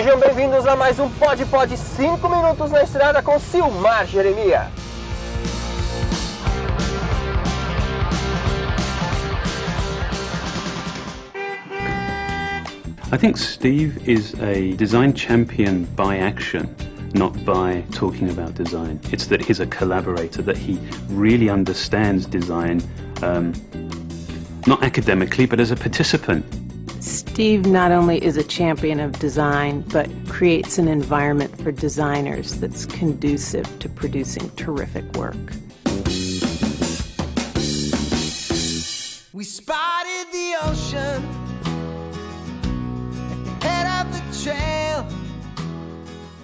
Sejam bem-vindos a mais um Pod Pod 5 minutos na estrada com Silmar. I think Steve is a design champion by action, not by talking about design. It's that he's a collaborator, that he really understands design, um, not academically, but as a participant. Steve not only is a champion of design, but creates an environment for designers that's conducive to producing terrific work. We spotted the ocean at the head of the trail.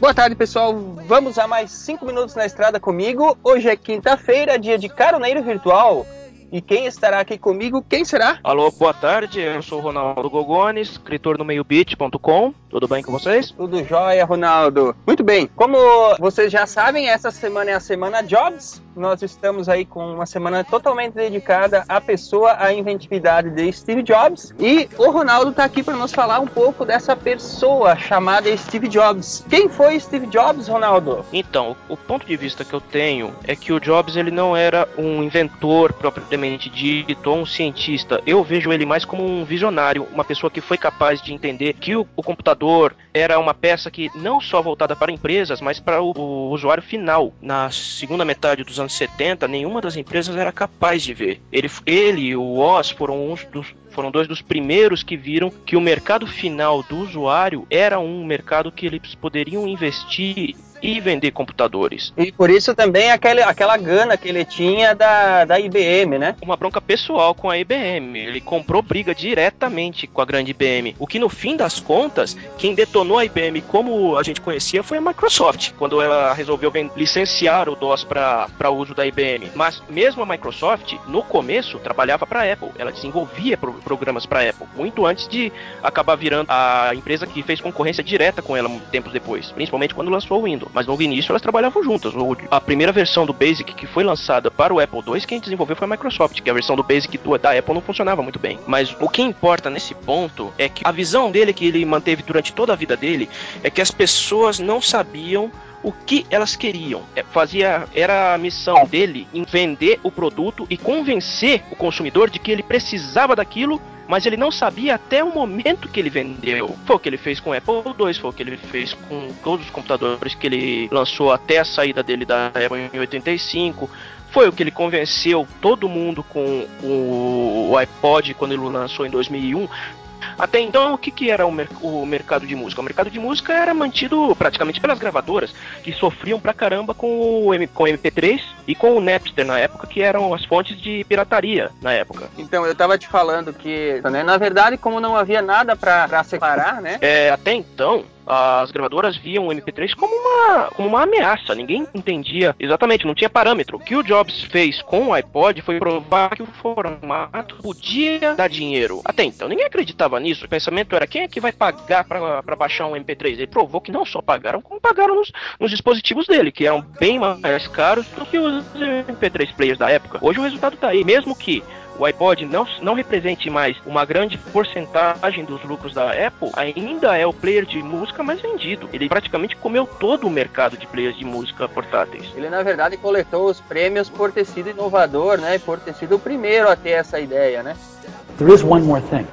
Boa tarde, pessoal. Vamos a mais 5 minutos na estrada comigo. Hoje é quinta-feira, dia de caroneiro virtual. E quem estará aqui comigo? Quem será? Alô, boa tarde. Eu sou o Ronaldo Gogones, escritor no meiobit.com. Tudo bem com vocês? Tudo jóia, Ronaldo. Muito bem. Como vocês já sabem, essa semana é a semana Jobs. Nós estamos aí com uma semana totalmente dedicada à pessoa, à inventividade de Steve Jobs. E o Ronaldo está aqui para nos falar um pouco dessa pessoa chamada Steve Jobs. Quem foi Steve Jobs, Ronaldo? Então, o ponto de vista que eu tenho é que o Jobs ele não era um inventor propriamente dito ou um cientista. Eu vejo ele mais como um visionário, uma pessoa que foi capaz de entender que o, o computador era uma peça que não só voltada para empresas, mas para o, o usuário final. Na segunda metade dos anos 70, nenhuma das empresas era capaz de ver. Ele, ele e o Oz foram uns dos foram dois dos primeiros que viram que o mercado final do usuário era um mercado que eles poderiam investir e vender computadores. E por isso também aquele, aquela gana que ele tinha da, da IBM, né? Uma bronca pessoal com a IBM. Ele comprou briga diretamente com a grande IBM. O que no fim das contas, quem detonou a IBM como a gente conhecia foi a Microsoft, quando ela resolveu licenciar o DOS para uso da IBM. Mas mesmo a Microsoft, no começo, trabalhava para a Apple. Ela desenvolvia pro, programas para Apple, muito antes de acabar virando a empresa que fez concorrência direta com ela tempos depois, principalmente quando lançou o Windows. Mas no início elas trabalhavam juntas. A primeira versão do Basic que foi lançada para o Apple II, quem desenvolveu foi a Microsoft, que a versão do Basic da Apple não funcionava muito bem. Mas o que importa nesse ponto é que a visão dele que ele manteve durante toda a vida dele é que as pessoas não sabiam o que elas queriam. É, fazia era a missão dele em vender o produto e convencer o consumidor de que ele precisava daquilo mas ele não sabia até o momento que ele vendeu. Foi o que ele fez com o Apple II, foi o que ele fez com todos os computadores que ele lançou até a saída dele da Apple em 85. Foi o que ele convenceu todo mundo com o iPod quando ele lançou em 2001 até então, o que, que era o, mer o mercado de música? O mercado de música era mantido praticamente pelas gravadoras, que sofriam pra caramba com o, M com o MP3 e com o Napster na época, que eram as fontes de pirataria na época. Então, eu tava te falando que, né, na verdade, como não havia nada pra, pra separar, né? É, até então, as gravadoras viam o MP3 como uma, como uma ameaça. Ninguém entendia exatamente, não tinha parâmetro. O que o Jobs fez com o iPod foi provar que o formato podia dar dinheiro. Até então, ninguém acreditava nisso. O pensamento era quem é que vai pagar para baixar um MP3? Ele provou que não só pagaram, como pagaram nos, nos dispositivos dele, que eram bem mais caros do que os MP3 players da época. Hoje o resultado tá aí. Mesmo que o iPod não, não represente mais uma grande porcentagem dos lucros da Apple, ainda é o player de música mais vendido. Ele praticamente comeu todo o mercado de players de música portáteis. Ele, na verdade, coletou os prêmios por ter sido inovador, né? Por ter sido o primeiro a ter essa ideia, né? There is one more thing.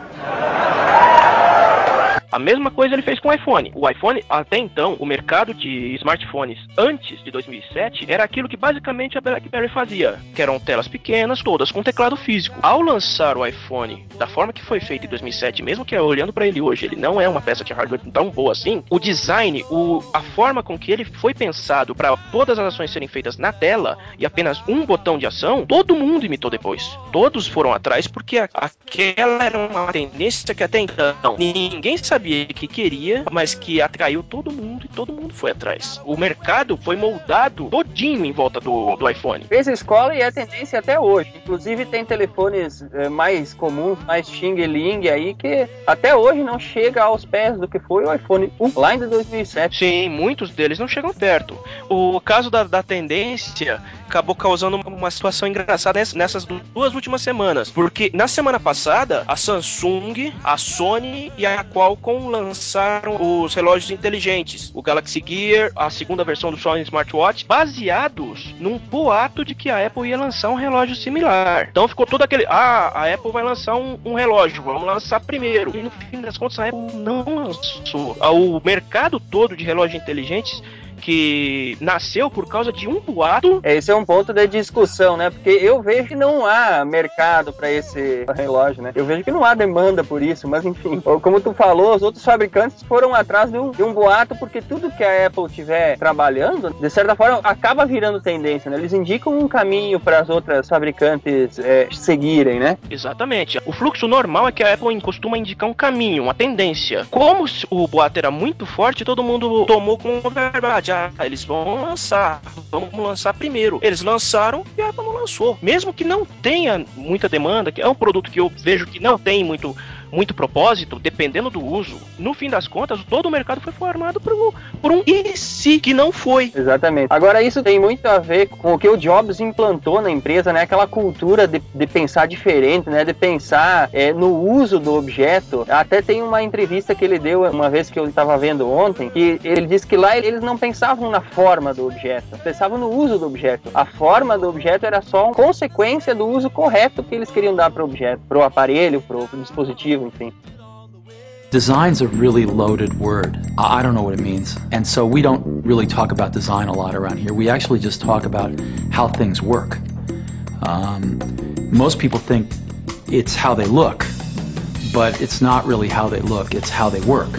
A mesma coisa ele fez com o iPhone. O iPhone, até então, o mercado de smartphones antes de 2007 era aquilo que basicamente a BlackBerry fazia, que eram telas pequenas, todas com teclado físico. Ao lançar o iPhone da forma que foi feito em 2007, mesmo que olhando para ele hoje, ele não é uma peça de hardware tão boa assim, o design, o, a forma com que ele foi pensado para todas as ações serem feitas na tela e apenas um botão de ação, todo mundo imitou depois. Todos foram atrás porque a, aquela era uma tendência que até então ninguém sabia sabia que queria, mas que atraiu todo mundo e todo mundo foi atrás. O mercado foi moldado todinho em volta do, do iPhone. Fez escola e é tendência até hoje. Inclusive tem telefones é, mais comuns, mais Xing Ling aí, que até hoje não chega aos pés do que foi o iPhone 1 lá em 2007. Sim, muitos deles não chegam perto. O caso da, da tendência acabou causando uma situação engraçada nessas duas últimas semanas. Porque na semana passada, a Samsung, a Sony e a Qualcomm lançaram os relógios inteligentes, o Galaxy Gear, a segunda versão do Sony Smartwatch, baseados num boato de que a Apple ia lançar um relógio similar. Então ficou todo aquele, ah, a Apple vai lançar um, um relógio, vamos lançar primeiro. E no fim das contas a Apple não lançou. O mercado todo de relógios inteligentes que nasceu por causa de um boato. Esse é um ponto de discussão, né? Porque eu vejo que não há mercado para esse relógio, né? Eu vejo que não há demanda por isso, mas enfim, como tu falou, os outros fabricantes foram atrás de um, de um boato porque tudo que a Apple tiver trabalhando, de certa forma, acaba virando tendência, né? Eles indicam um caminho para as outras fabricantes é, seguirem, né? Exatamente. O fluxo normal é que a Apple costuma indicar um caminho, uma tendência. Como o boato era muito forte, todo mundo tomou como verdade eles vão lançar, vamos lançar primeiro. Eles lançaram e a Apple não lançou. Mesmo que não tenha muita demanda, que é um produto que eu vejo que não tem muito muito propósito, dependendo do uso, no fim das contas, todo o mercado foi formado por um, por um e se que não foi. Exatamente. Agora, isso tem muito a ver com o que o Jobs implantou na empresa, né? Aquela cultura de, de pensar diferente, né? De pensar é, no uso do objeto. Até tem uma entrevista que ele deu uma vez que eu estava vendo ontem, que ele disse que lá eles não pensavam na forma do objeto, pensavam no uso do objeto. A forma do objeto era só uma consequência do uso correto que eles queriam dar para o objeto, para o aparelho, para o dispositivo enfim. Design's a really loaded word. I don't know what it means. And so we don't really talk about design a lot around here. We actually just talk about how things work. Um, most people think it's how they look, but it's not really how they look, it's how they work.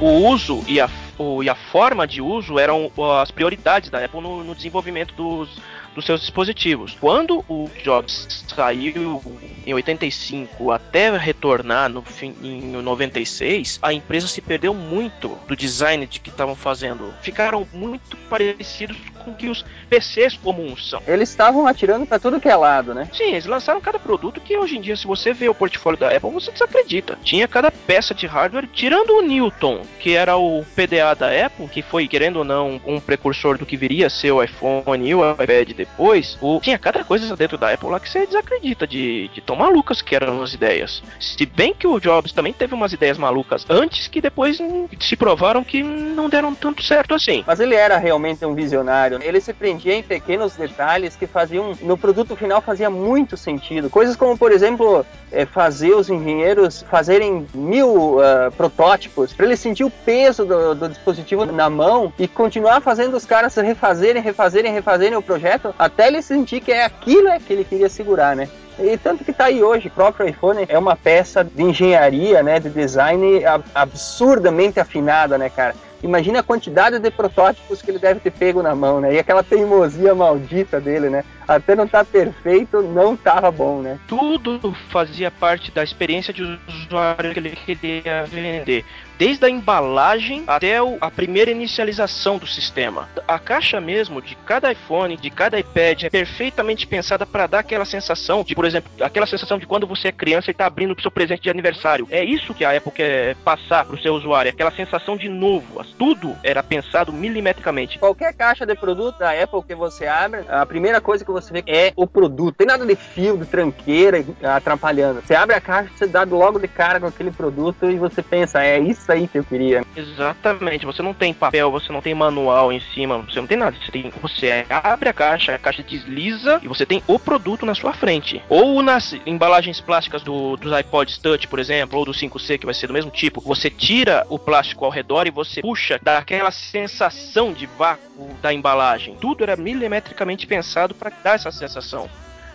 O uso e a, o, e a forma de uso eram as prioridades da Apple no, no desenvolvimento dos, dos seus dispositivos. Quando o Jobs saiu em 85 até retornar no fim, em 96, a empresa se perdeu muito do design de que estavam fazendo. Ficaram muito parecidos com que os PCs comuns são. Eles estavam atirando para tudo que é lado, né? Sim, eles lançaram cada produto que hoje em dia, se você vê o portfólio da Apple, você desacredita. Tinha cada peça de hardware, tirando o Newton, que era o PDA da Apple, que foi, querendo ou não, um precursor do que viria a ser o iPhone e o iPad depois. O... Tinha cada coisa dentro da Apple lá que você desacredita de, de tão malucas que eram as ideias. Se bem que o Jobs também teve umas ideias malucas antes que depois se provaram que não deram tanto certo assim. Mas ele era realmente um visionário ele se prendia em pequenos detalhes que faziam, no produto final fazia muito sentido. Coisas como, por exemplo, é, fazer os engenheiros fazerem mil uh, protótipos para ele sentir o peso do, do, dispositivo na mão e continuar fazendo os caras refazerem, refazerem, refazerem o projeto até ele sentir que é aquilo é que ele queria segurar, né? E tanto que está aí hoje, o próprio iPhone é uma peça de engenharia, né, de design absurdamente afinada, né, cara? Imagina a quantidade de protótipos que ele deve ter pego na mão, né? E aquela teimosia maldita dele, né? Até não estar tá perfeito, não estava bom, né? Tudo fazia parte da experiência de usuário que ele queria vender desde a embalagem até a primeira inicialização do sistema. A caixa mesmo de cada iPhone, de cada iPad é perfeitamente pensada para dar aquela sensação de, por exemplo, aquela sensação de quando você é criança e está abrindo o seu presente de aniversário. É isso que a Apple quer passar para o seu usuário, aquela sensação de novo. Tudo era pensado milimetricamente. Qualquer caixa de produto da Apple que você abre, a primeira coisa que você vê é o produto. Tem nada de fio, de tranqueira atrapalhando. Você abre a caixa, você dá logo de cara com aquele produto e você pensa, é isso aí que eu queria. Exatamente, você não tem papel, você não tem manual em cima, você não tem nada. Você, tem, você abre a caixa, a caixa desliza e você tem o produto na sua frente. Ou nas embalagens plásticas do, dos iPods Touch, por exemplo, ou do 5C, que vai ser do mesmo tipo, você tira o plástico ao redor e você puxa, dá aquela sensação de vácuo da embalagem. Tudo era milimetricamente pensado para dar essa sensação.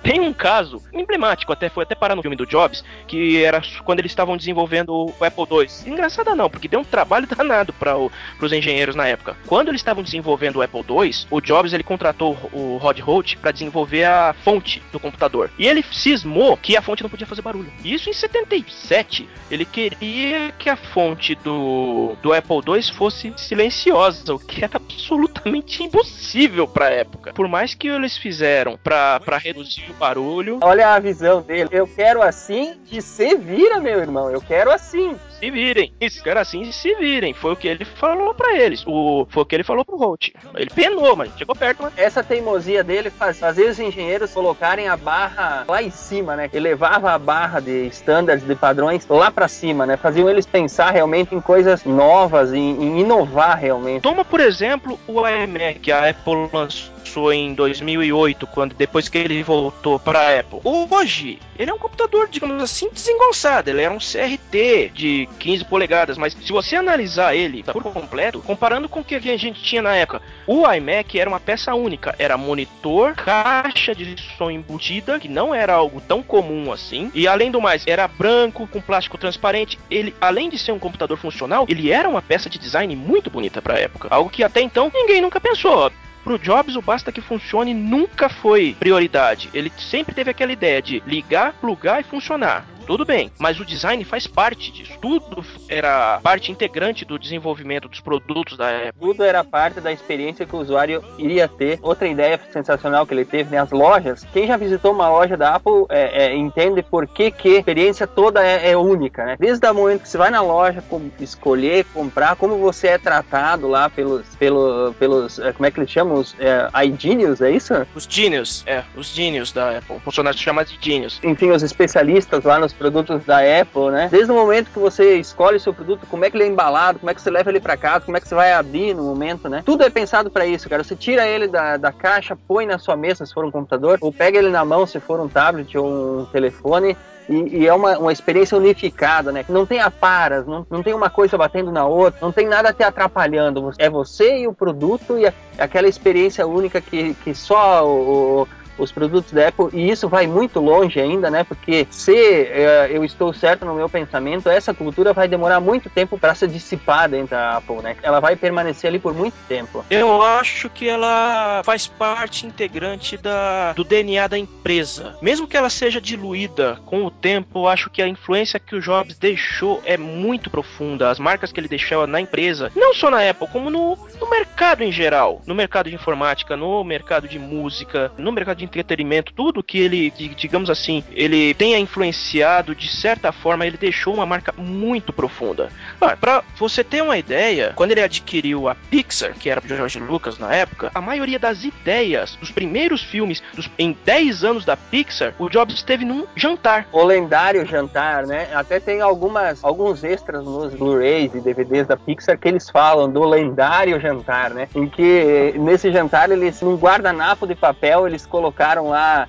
Tem um caso emblemático, até foi até parar no filme do Jobs, que era quando eles estavam desenvolvendo o Apple II. Engraçada não, porque deu um trabalho danado para os engenheiros na época. Quando eles estavam desenvolvendo o Apple II, o Jobs ele contratou o Rod Holt para desenvolver a fonte do computador. E ele cismou que a fonte não podia fazer barulho. Isso em 77. Ele queria que a fonte do, do Apple II fosse silenciosa, o que era absolutamente impossível para a época. Por mais que eles fizeram para reduzir barulho. Olha a visão dele. Eu quero assim e você vira, meu irmão. Eu quero assim. Se virem. Esses caras assim se virem. Foi o que ele falou pra eles. O, foi o que ele falou pro Holt. Ele penou, mas chegou perto, mas. Essa teimosia dele faz, fazer os engenheiros colocarem a barra lá em cima, né? Ele levava a barra de standards, de padrões lá pra cima, né? Faziam eles pensar realmente em coisas novas, em, em inovar realmente. Toma, por exemplo, o iMac que a Apple lançou em 2008, quando depois que ele voltou para a Apple. Hoje, ele é um computador, digamos assim, desengonçado. Ele é um CRT de 15 polegadas, mas se você analisar ele por completo, comparando com o que a gente tinha na época, o iMac era uma peça única. Era monitor, caixa de som embutida, que não era algo tão comum assim. E além do mais, era branco, com plástico transparente. Ele, além de ser um computador funcional, ele era uma peça de design muito bonita para a época. Algo que até então ninguém nunca pensou. Pro Jobs, o basta que funcione nunca foi prioridade. Ele sempre teve aquela ideia de ligar, plugar e funcionar tudo bem, mas o design faz parte disso. Tudo era parte integrante do desenvolvimento dos produtos da Apple. Tudo era parte da experiência que o usuário iria ter. Outra ideia sensacional que ele teve nas né? lojas. Quem já visitou uma loja da Apple é, é, entende por que, que a experiência toda é, é, única, né? Desde o momento que você vai na loja com, escolher, comprar, como você é tratado lá pelos, pelo, pelos é, como é que eles chamam? Os é, iGenius, é isso? Os Genius, é, os Genius da Apple. O funcionário se chama de Genius. Enfim, os especialistas lá nos produtos da Apple, né? Desde o momento que você escolhe o seu produto, como é que ele é embalado, como é que você leva ele para casa, como é que você vai abrir no momento, né? Tudo é pensado para isso, cara. Você tira ele da, da caixa, põe na sua mesa se for um computador, ou pega ele na mão se for um tablet ou um telefone e, e, é uma, uma experiência unificada, né? Não tem aparas, não, não tem uma coisa batendo na outra, não tem nada te atrapalhando. É você e o produto e a, aquela experiência única que, que só o, os produtos da Apple, e isso vai muito longe ainda, né? Porque se uh, eu estou certo no meu pensamento, essa cultura vai demorar muito tempo para ser dissipada dentro da Apple, né? Ela vai permanecer ali por muito tempo. Eu acho que ela faz parte integrante da, do DNA da empresa. Mesmo que ela seja diluída com o tempo, eu acho que a influência que o Jobs deixou é muito profunda. As marcas que ele deixou na empresa, não só na Apple, como no, no mercado em geral. No mercado de informática, no mercado de música, no mercado de entretenimento, tudo que ele, digamos assim, ele tenha influenciado, de certa forma, ele deixou uma marca muito profunda. Para você ter uma ideia, quando ele adquiriu a Pixar, que era do George Lucas na época, a maioria das ideias dos primeiros filmes, dos, em 10 anos da Pixar, o Jobs esteve num jantar. O lendário jantar, né? Até tem algumas, alguns extras nos Blu-rays e DVDs da Pixar que eles falam do lendário jantar, né? Em que nesse jantar eles, num guardanapo de papel, eles colocaram colocaram lá,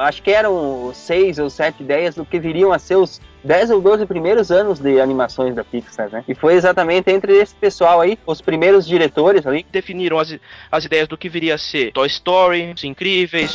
acho que eram seis ou sete ideias do que viriam a ser os 10 ou 12 primeiros anos de animações da Pixar, né? E foi exatamente entre esse pessoal aí, os primeiros diretores ali, que definiram as, as ideias do que viria a ser Toy Story, Os Incríveis.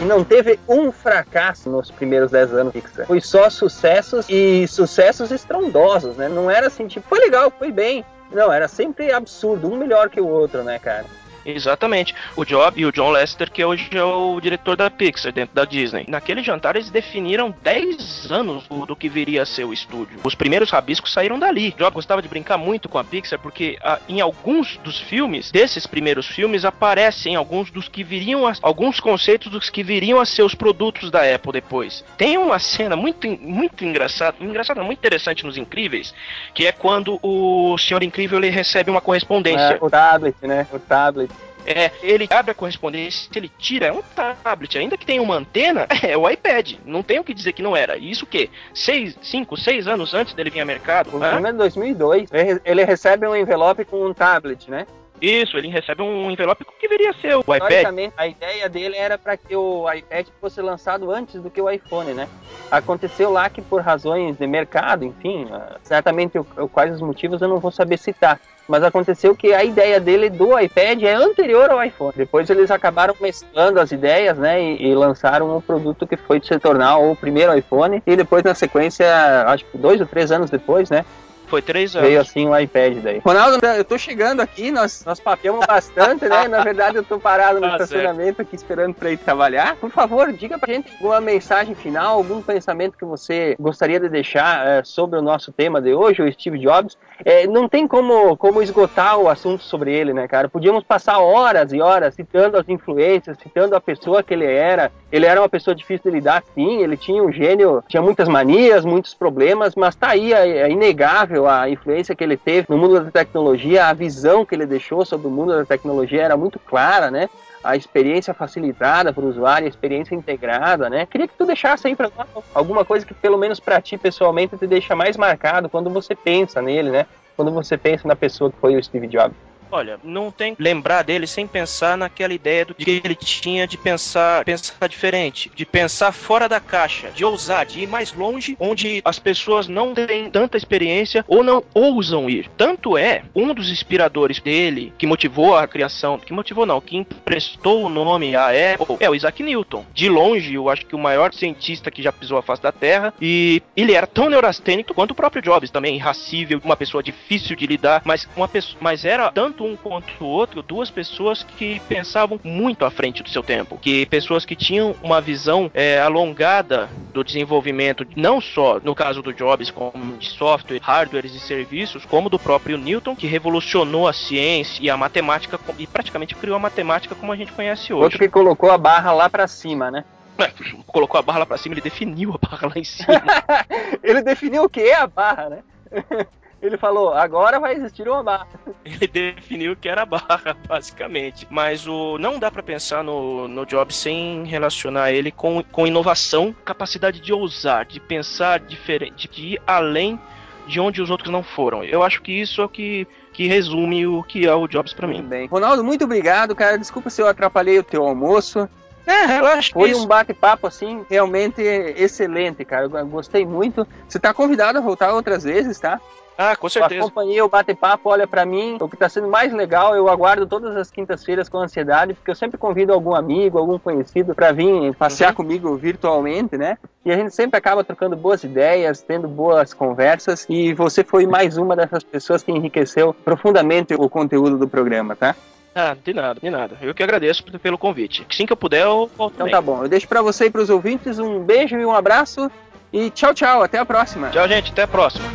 E não teve um fracasso nos primeiros 10 anos Pixar. Foi só sucessos e sucessos estrondosos, né? Não era assim, tipo, foi legal, foi bem. Não, era sempre absurdo, um melhor que o outro, né, cara? Exatamente. O Job e o John Lester, que hoje é o diretor da Pixar dentro da Disney. Naquele jantar eles definiram 10 anos do, que viria a ser o estúdio. Os primeiros rabiscos saíram dali. Job gostava de brincar muito com a Pixar porque a, ah, em alguns dos filmes, desses primeiros filmes, aparecem alguns dos que viriam a, alguns conceitos dos que viriam a ser os produtos da Apple depois. Tem uma cena muito muito engraçada, engraçada, muito interessante nos Incríveis, que é quando o Senhor Incrível ele recebe uma correspondência. É, o tablet, né? O tablet. É, ele abre a correspondência, ele tira, é um tablet, ainda que tenha uma antena, é o iPad. Não tem o que dizer que não era. Isso o quê? Seis, cinco, seis anos antes dele vir ao mercado? O filme é de 2002. Ele recebe um envelope com um tablet, né? Isso, ele recebe um envelope que deveria ser o iPad. A ideia dele era para que o iPad fosse lançado antes do que o iPhone, né? Aconteceu lá que por razões de mercado, enfim, ah, certamente quais os motivos eu não vou saber citar. Mas aconteceu que a ideia dele do iPad é anterior ao iPhone. Depois eles acabaram mesclando as ideias, né? E, e lançaram um produto que foi se tornar o primeiro iPhone. E depois, na sequência, acho que dois ou três anos depois, né? Foi três anos. Veio assim o iPad daí. Ronaldo, eu tô chegando aqui, nós, nós papeamos bastante, né? Na verdade, eu tô parado no ah, estacionamento certo. aqui esperando pra ir trabalhar. Por favor, diga pra gente alguma mensagem final, algum pensamento que você gostaria de deixar é, sobre o nosso tema de hoje, o Steve Jobs. É, não tem como, como esgotar o assunto sobre ele, né, cara? Podíamos passar horas e horas citando as influências, citando a pessoa que ele era, Ele era uma pessoa difícil de lidar, sim, ele tinha um gênio, tinha muitas manias, muitos problemas, mas tá aí, é, é inegável a influência que ele teve no mundo da tecnologia, a visão que ele deixou sobre o mundo da tecnologia era muito clara, né? a experiência facilitada para o usuário, a experiência integrada, né? Queria que tu deixasse aí para alguma coisa que pelo menos para ti pessoalmente te deixa mais marcado quando você pensa nele, né? Quando você pensa na pessoa que foi o Steve Jobs. Olha, não tem lembrar dele sem pensar naquela ideia do que ele tinha de pensar, pensar diferente, de pensar fora da caixa, de ousar, de ir mais longe, onde as pessoas não têm tanta experiência ou não ousam ir. Tanto é, um dos inspiradores dele, que motivou a criação, que motivou não, que emprestou o nome à Apple, é o Isaac Newton. De longe, eu acho que o maior cientista que já pisou a face da Terra, e ele era tão neurastênico quanto o próprio Jobs, também irracível, uma pessoa difícil de lidar, mas uma pessoa, mas era tanto tanto um quanto o outro, duas pessoas que pensavam muito à frente do seu tempo, que pessoas que tinham uma visão é, alongada do desenvolvimento, não só no caso do Jobs, como de software, hardwares e serviços, como do próprio Newton, que revolucionou a ciência e a matemática e praticamente criou a matemática como a gente conhece hoje. Outro que colocou a barra lá para cima, né? É, colocou a barra lá pra cima, ele definiu a barra lá em cima. ele definiu o que é a barra, né? Ele falou, agora vai existir uma barra. Ele definiu que era barra, basicamente. Mas o não dá para pensar no, no Jobs sem relacionar ele com, com inovação, capacidade de ousar, de pensar diferente, de ir além de onde os outros não foram. Eu acho que isso é o que, que resume o que é o Jobs para mim. Bem. Ronaldo, muito obrigado, cara. Desculpa se eu atrapalhei o teu almoço. É, relaxa. Foi um bate-papo assim realmente excelente, cara. Eu gostei muito. Você está convidado a voltar outras vezes, tá? Ah, com certeza. A companhia, o bate-papo, olha para mim, o que está sendo mais legal, eu aguardo todas as quintas-feiras com ansiedade, porque eu sempre convido algum amigo, algum conhecido para vir passear uhum. comigo virtualmente, né? E a gente sempre acaba trocando boas ideias, tendo boas conversas, e você foi mais uma dessas pessoas que enriqueceu profundamente o conteúdo do programa, tá? Ah, de nada, de nada. Eu que agradeço pelo convite. Assim que eu puder, eu volto Então tá bom. Eu deixo para você e para os ouvintes um beijo e um abraço. E tchau, tchau. Até a próxima. Tchau, gente. Até a próxima.